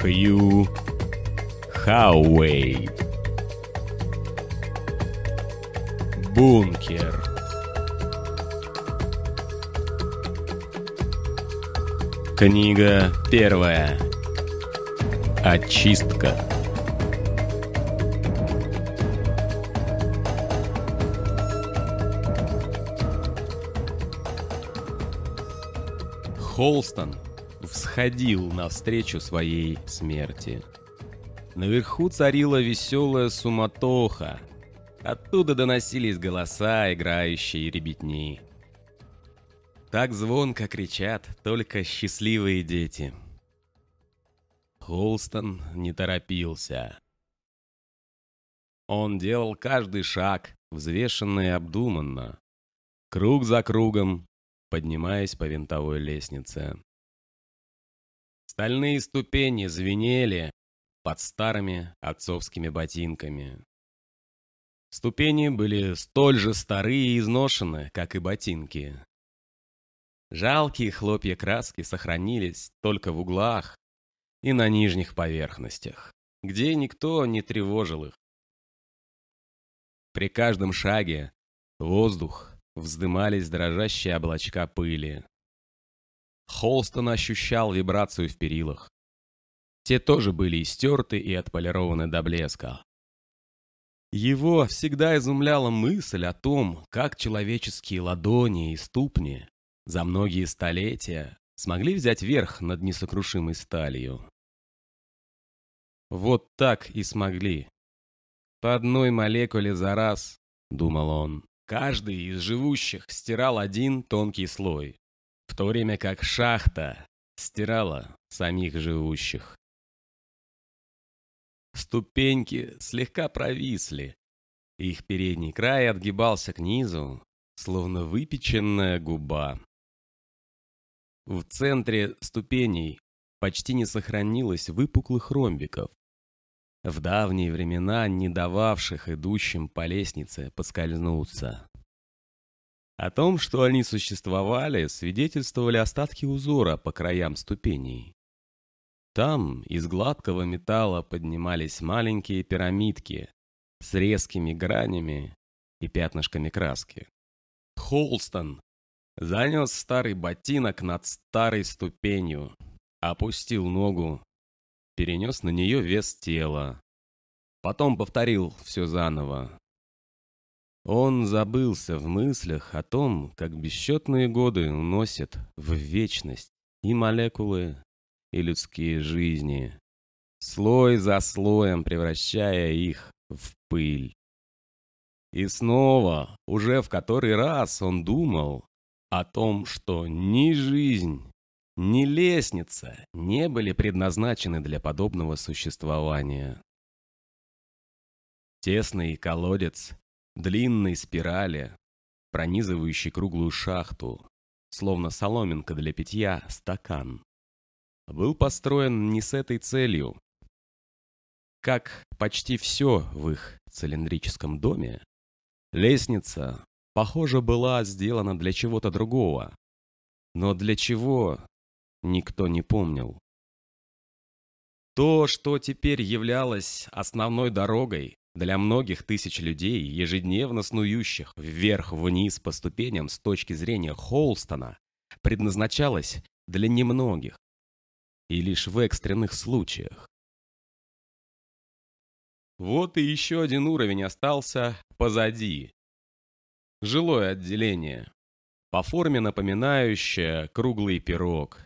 Хью Хауэй. Бункер. Книга первая. Очистка. Холстон всходил навстречу своей смерти. Наверху царила веселая суматоха. Оттуда доносились голоса, играющие ребятни. Так звонко кричат только счастливые дети. Холстон не торопился. Он делал каждый шаг, взвешенно и обдуманно, круг за кругом, поднимаясь по винтовой лестнице. Стальные ступени звенели под старыми отцовскими ботинками. Ступени были столь же старые и изношены, как и ботинки. Жалкие хлопья краски сохранились только в углах и на нижних поверхностях, где никто не тревожил их. При каждом шаге воздух вздымались дрожащие облачка пыли. Холстон ощущал вибрацию в перилах. Те тоже были истерты и отполированы до блеска. Его всегда изумляла мысль о том, как человеческие ладони и ступни за многие столетия смогли взять верх над несокрушимой сталью. Вот так и смогли. По одной молекуле за раз, думал он, каждый из живущих стирал один тонкий слой, в то время как шахта стирала самих живущих. Ступеньки слегка провисли, их передний край отгибался к низу, словно выпеченная губа. В центре ступеней почти не сохранилось выпуклых ромбиков, в давние времена не дававших идущим по лестнице поскользнуться. О том, что они существовали, свидетельствовали остатки узора по краям ступеней. Там из гладкого металла поднимались маленькие пирамидки с резкими гранями и пятнышками краски. Холстон Занес старый ботинок над старой ступенью, опустил ногу, перенес на нее вес тела. Потом повторил все заново. Он забылся в мыслях о том, как бесчетные годы уносят в вечность и молекулы, и людские жизни, слой за слоем превращая их в пыль. И снова, уже в который раз он думал, о том, что ни жизнь, ни лестница не были предназначены для подобного существования. Тесный колодец, длинной спирали, пронизывающий круглую шахту, словно соломинка для питья, стакан, был построен не с этой целью. Как почти все в их цилиндрическом доме, лестница похоже, была сделана для чего-то другого. Но для чего, никто не помнил. То, что теперь являлось основной дорогой для многих тысяч людей, ежедневно снующих вверх-вниз по ступеням с точки зрения Холстона, предназначалось для немногих и лишь в экстренных случаях. Вот и еще один уровень остался позади, Жилое отделение. По форме напоминающее круглый пирог.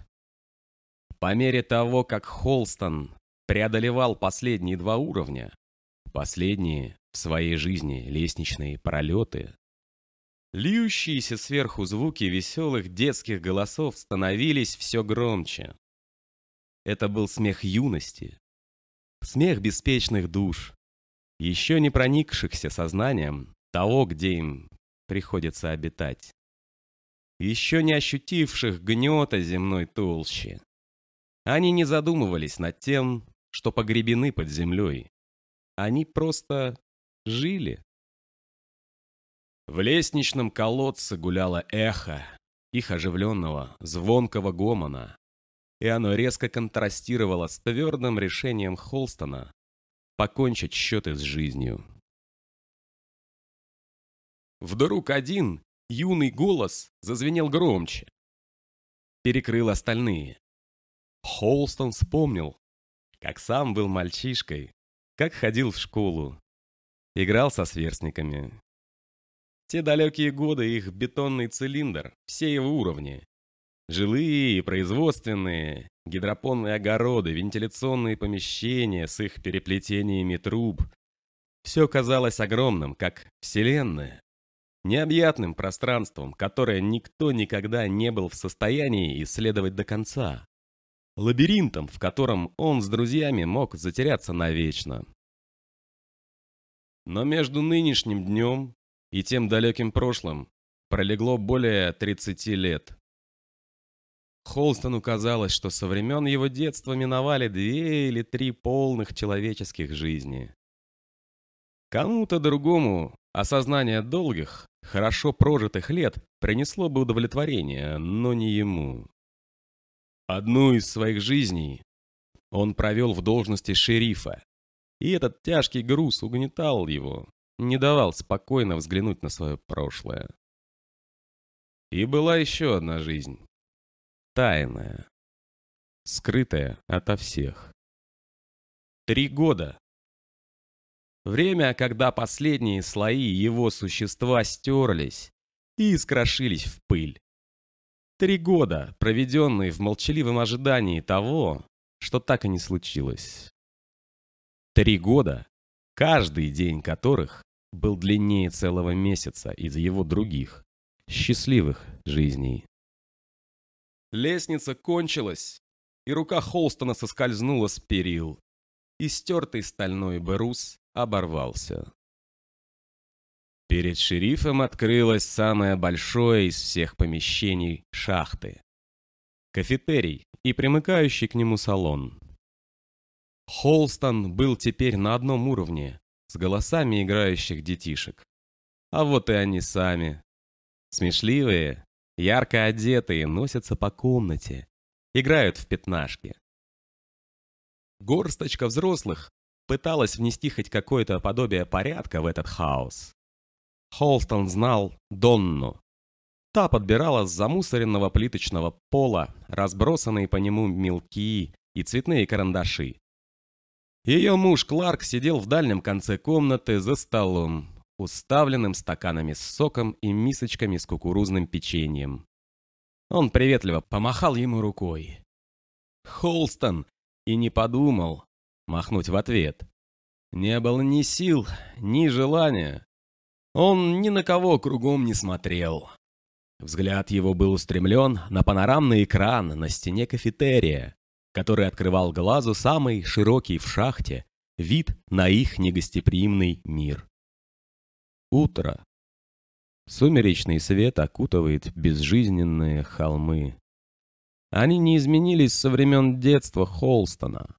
По мере того, как Холстон преодолевал последние два уровня, последние в своей жизни лестничные пролеты, льющиеся сверху звуки веселых детских голосов становились все громче. Это был смех юности, смех беспечных душ, еще не проникшихся сознанием того, где им приходится обитать. Еще не ощутивших гнета земной толщи. Они не задумывались над тем, что погребены под землей. Они просто жили. В лестничном колодце гуляло эхо их оживленного, звонкого гомона. и оно резко контрастировало с твердым решением Холстона покончить счеты с жизнью. Вдруг один юный голос зазвенел громче. Перекрыл остальные. Холстон вспомнил, как сам был мальчишкой, как ходил в школу, играл со сверстниками. Те далекие годы их бетонный цилиндр, все его уровни. Жилые и производственные, гидропонные огороды, вентиляционные помещения с их переплетениями труб. Все казалось огромным, как вселенная. Необъятным пространством, которое никто никогда не был в состоянии исследовать до конца. Лабиринтом, в котором он с друзьями мог затеряться навечно. Но между нынешним днем и тем далеким прошлым пролегло более 30 лет. Холстону казалось, что со времен его детства миновали две или три полных человеческих жизни. Кому-то другому осознание долгих, хорошо прожитых лет принесло бы удовлетворение, но не ему. Одну из своих жизней он провел в должности шерифа, и этот тяжкий груз угнетал его, не давал спокойно взглянуть на свое прошлое. И была еще одна жизнь. Тайная. Скрытая ото всех. Три года. Время, когда последние слои его существа стерлись и искрошились в пыль. Три года, проведенные в молчаливом ожидании того, что так и не случилось. Три года, каждый день которых был длиннее целого месяца из его других, счастливых жизней. Лестница кончилась, и рука Холстона соскользнула с перил, и стертый стальной брус оборвался. Перед шерифом открылось самое большое из всех помещений шахты. Кафетерий и примыкающий к нему салон. Холстон был теперь на одном уровне с голосами играющих детишек. А вот и они сами. Смешливые, ярко одетые, носятся по комнате, играют в пятнашки. Горсточка взрослых пыталась внести хоть какое-то подобие порядка в этот хаос. Холстон знал Донну. Та подбирала с замусоренного плиточного пола разбросанные по нему мелки и цветные карандаши. Ее муж Кларк сидел в дальнем конце комнаты за столом, уставленным стаканами с соком и мисочками с кукурузным печеньем. Он приветливо помахал ему рукой. Холстон и не подумал махнуть в ответ. Не было ни сил, ни желания. Он ни на кого кругом не смотрел. Взгляд его был устремлен на панорамный экран на стене кафетерия, который открывал глазу самый широкий в шахте вид на их негостеприимный мир. Утро. Сумеречный свет окутывает безжизненные холмы. Они не изменились со времен детства Холстона.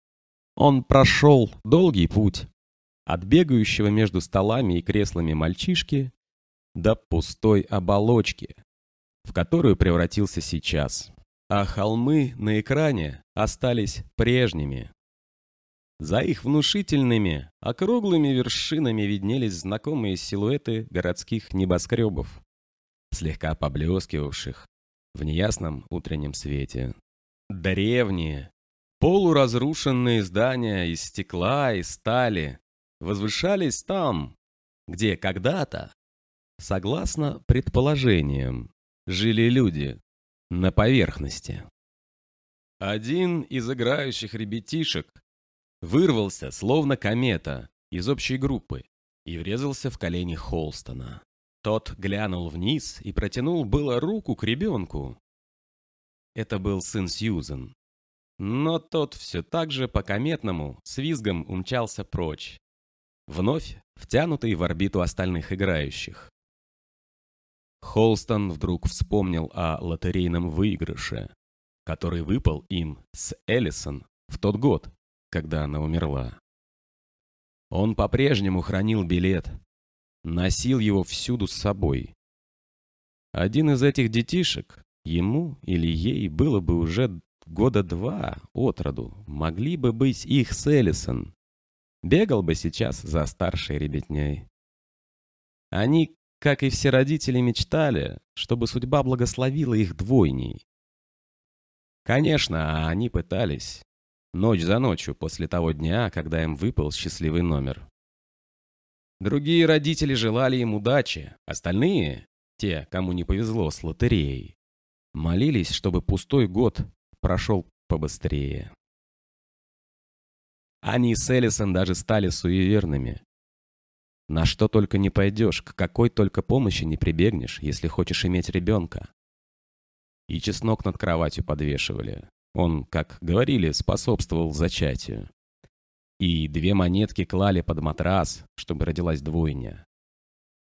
Он прошел долгий путь от бегающего между столами и креслами мальчишки до пустой оболочки, в которую превратился сейчас. А холмы на экране остались прежними. За их внушительными, округлыми вершинами виднелись знакомые силуэты городских небоскребов, слегка поблескивавших в неясном утреннем свете. Древние, полуразрушенные здания из стекла и стали возвышались там, где когда-то, согласно предположениям, жили люди на поверхности. Один из играющих ребятишек вырвался, словно комета, из общей группы и врезался в колени Холстона. Тот глянул вниз и протянул было руку к ребенку. Это был сын Сьюзен. Но тот все так же по-кометному с визгом умчался прочь, вновь втянутый в орбиту остальных играющих. Холстон вдруг вспомнил о лотерейном выигрыше, который выпал им с Эллисон в тот год, когда она умерла. Он по-прежнему хранил билет, носил его всюду с собой. Один из этих детишек, ему или ей было бы уже года два от роду могли бы быть их с Эллисон. Бегал бы сейчас за старшей ребятней. Они, как и все родители, мечтали, чтобы судьба благословила их двойней. Конечно, они пытались. Ночь за ночью после того дня, когда им выпал счастливый номер. Другие родители желали им удачи, остальные, те, кому не повезло с лотереей, молились, чтобы пустой год прошел побыстрее. Они с Эллисон даже стали суеверными. На что только не пойдешь, к какой только помощи не прибегнешь, если хочешь иметь ребенка. И чеснок над кроватью подвешивали. Он, как говорили, способствовал зачатию. И две монетки клали под матрас, чтобы родилась двойня.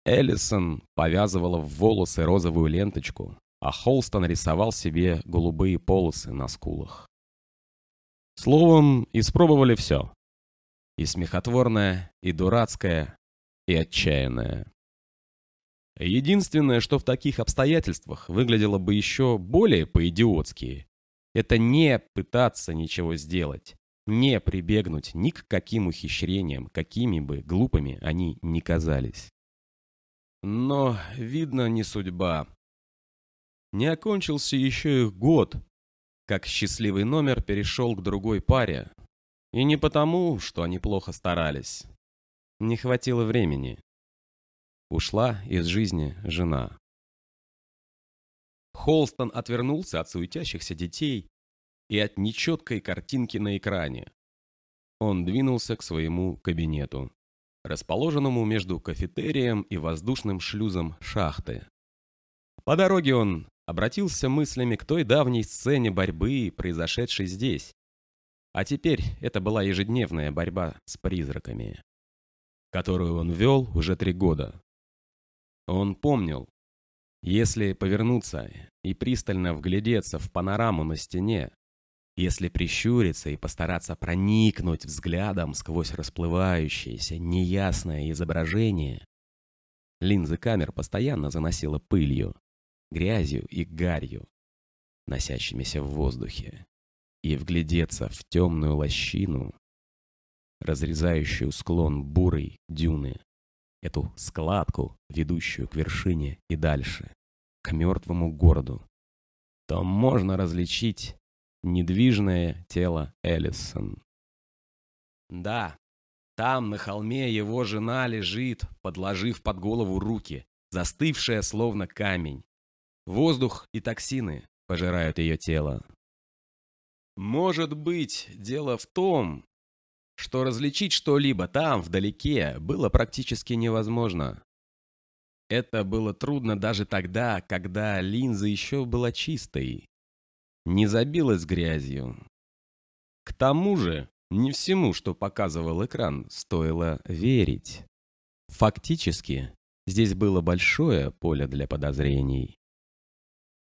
Эллисон повязывала в волосы розовую ленточку, а Холстон рисовал себе голубые полосы на скулах. Словом, испробовали все. И смехотворное, и дурацкое, и отчаянное. Единственное, что в таких обстоятельствах выглядело бы еще более по-идиотски, это не пытаться ничего сделать, не прибегнуть ни к каким ухищрениям, какими бы глупыми они ни казались. Но, видно, не судьба. Не окончился еще их год, как счастливый номер перешел к другой паре. И не потому, что они плохо старались. Не хватило времени. Ушла из жизни жена. Холстон отвернулся от суетящихся детей и от нечеткой картинки на экране. Он двинулся к своему кабинету, расположенному между кафетерием и воздушным шлюзом шахты. По дороге он обратился мыслями к той давней сцене борьбы, произошедшей здесь. А теперь это была ежедневная борьба с призраками, которую он вел уже три года. Он помнил, если повернуться и пристально вглядеться в панораму на стене, если прищуриться и постараться проникнуть взглядом сквозь расплывающееся, неясное изображение, линзы камер постоянно заносило пылью, грязью и гарью, носящимися в воздухе, и вглядеться в темную лощину, разрезающую склон бурой дюны, эту складку, ведущую к вершине и дальше, к мертвому городу, то можно различить недвижное тело Эллисон. Да, там на холме его жена лежит, подложив под голову руки, застывшая словно камень. Воздух и токсины пожирают ее тело. Может быть, дело в том, что различить что-либо там, вдалеке, было практически невозможно. Это было трудно даже тогда, когда линза еще была чистой, не забилась грязью. К тому же, не всему, что показывал экран, стоило верить. Фактически, здесь было большое поле для подозрений.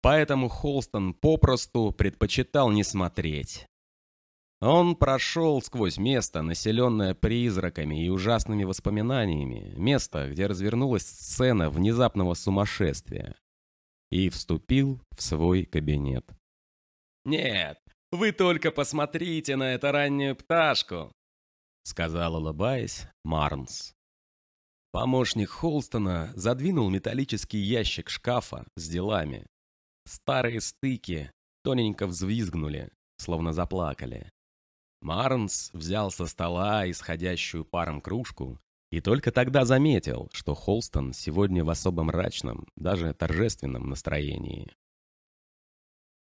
Поэтому Холстон попросту предпочитал не смотреть. Он прошел сквозь место, населенное призраками и ужасными воспоминаниями, место, где развернулась сцена внезапного сумасшествия, и вступил в свой кабинет. «Нет, вы только посмотрите на эту раннюю пташку», — сказал, улыбаясь, Марнс. Помощник Холстона задвинул металлический ящик шкафа с делами. Старые стыки тоненько взвизгнули, словно заплакали. Марнс взял со стола исходящую паром кружку и только тогда заметил, что Холстон сегодня в особо мрачном, даже торжественном настроении.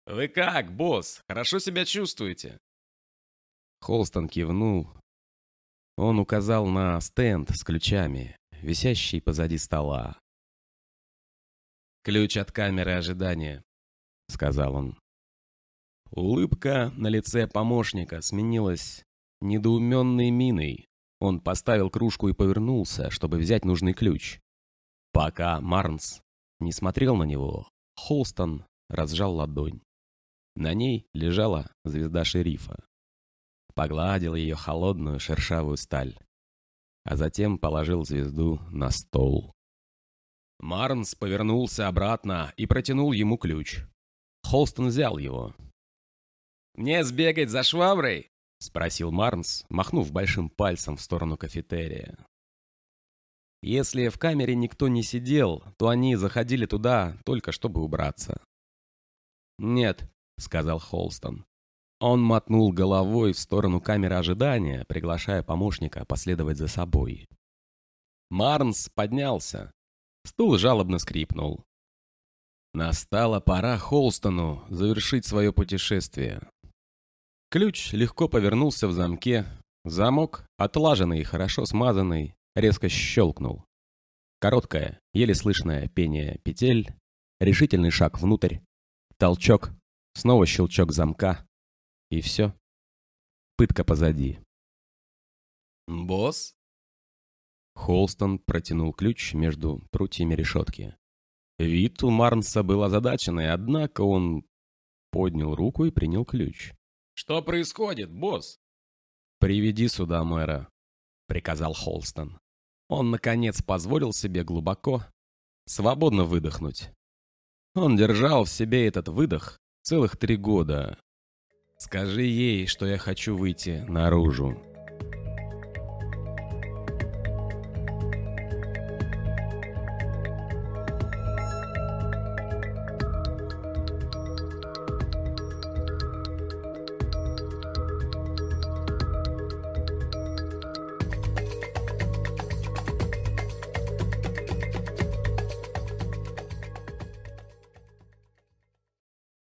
«Вы как, босс? Хорошо себя чувствуете?» Холстон кивнул. Он указал на стенд с ключами, висящий позади стола. «Ключ от камеры ожидания», — сказал он. Улыбка на лице помощника сменилась недоуменной миной. Он поставил кружку и повернулся, чтобы взять нужный ключ. Пока Марнс не смотрел на него, Холстон разжал ладонь. На ней лежала звезда шерифа. Погладил ее холодную шершавую сталь. А затем положил звезду на стол. Марнс повернулся обратно и протянул ему ключ. Холстон взял его. «Мне сбегать за шваброй?» — спросил Марнс, махнув большим пальцем в сторону кафетерия. Если в камере никто не сидел, то они заходили туда только чтобы убраться. «Нет», — сказал Холстон. Он мотнул головой в сторону камеры ожидания, приглашая помощника последовать за собой. Марнс поднялся. Стул жалобно скрипнул. Настала пора Холстону завершить свое путешествие. Ключ легко повернулся в замке. Замок, отлаженный и хорошо смазанный, резко щелкнул. Короткое, еле слышное пение петель, решительный шаг внутрь, толчок, снова щелчок замка, и все. Пытка позади. «Босс?» Холстон протянул ключ между прутьями решетки. Вид у Марнса был озадаченный, однако он поднял руку и принял ключ. «Что происходит, босс?» «Приведи сюда мэра», — приказал Холстон. Он, наконец, позволил себе глубоко, свободно выдохнуть. Он держал в себе этот выдох целых три года. «Скажи ей, что я хочу выйти наружу»,